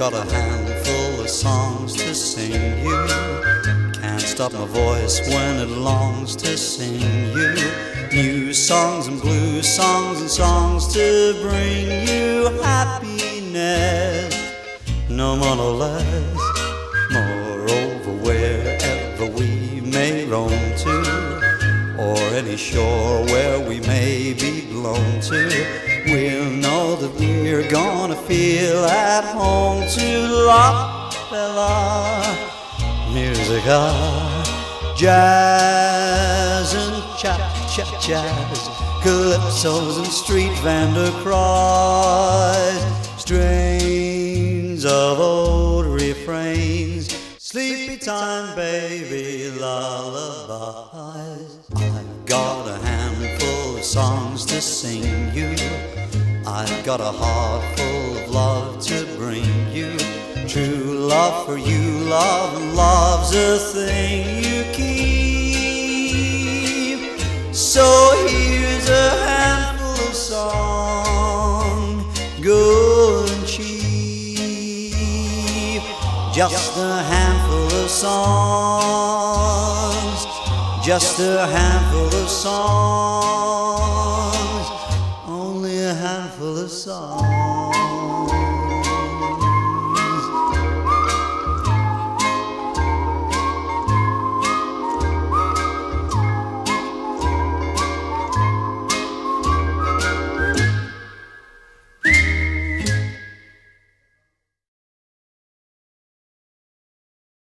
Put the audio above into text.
got a handful of songs to sing you. Can't stop my voice when it longs to sing you. New songs and blues songs and songs to bring you happiness. No more, no less. Moreover, wherever we may roam to, or any shore where we may be blown to, we'll know that we're gonna feel at home to La Bella Musica, jazz and cha cha jazz, calypsos and street vendor cries, strains of old refrains, sleepy time baby lullabies. I've got songs to sing you. I've got a heart full of love to bring you. True love for you, love love's a thing you keep. So here's a handful of song, good and cheap. Just a handful of songs, just a handful of songs, only a handful of songs.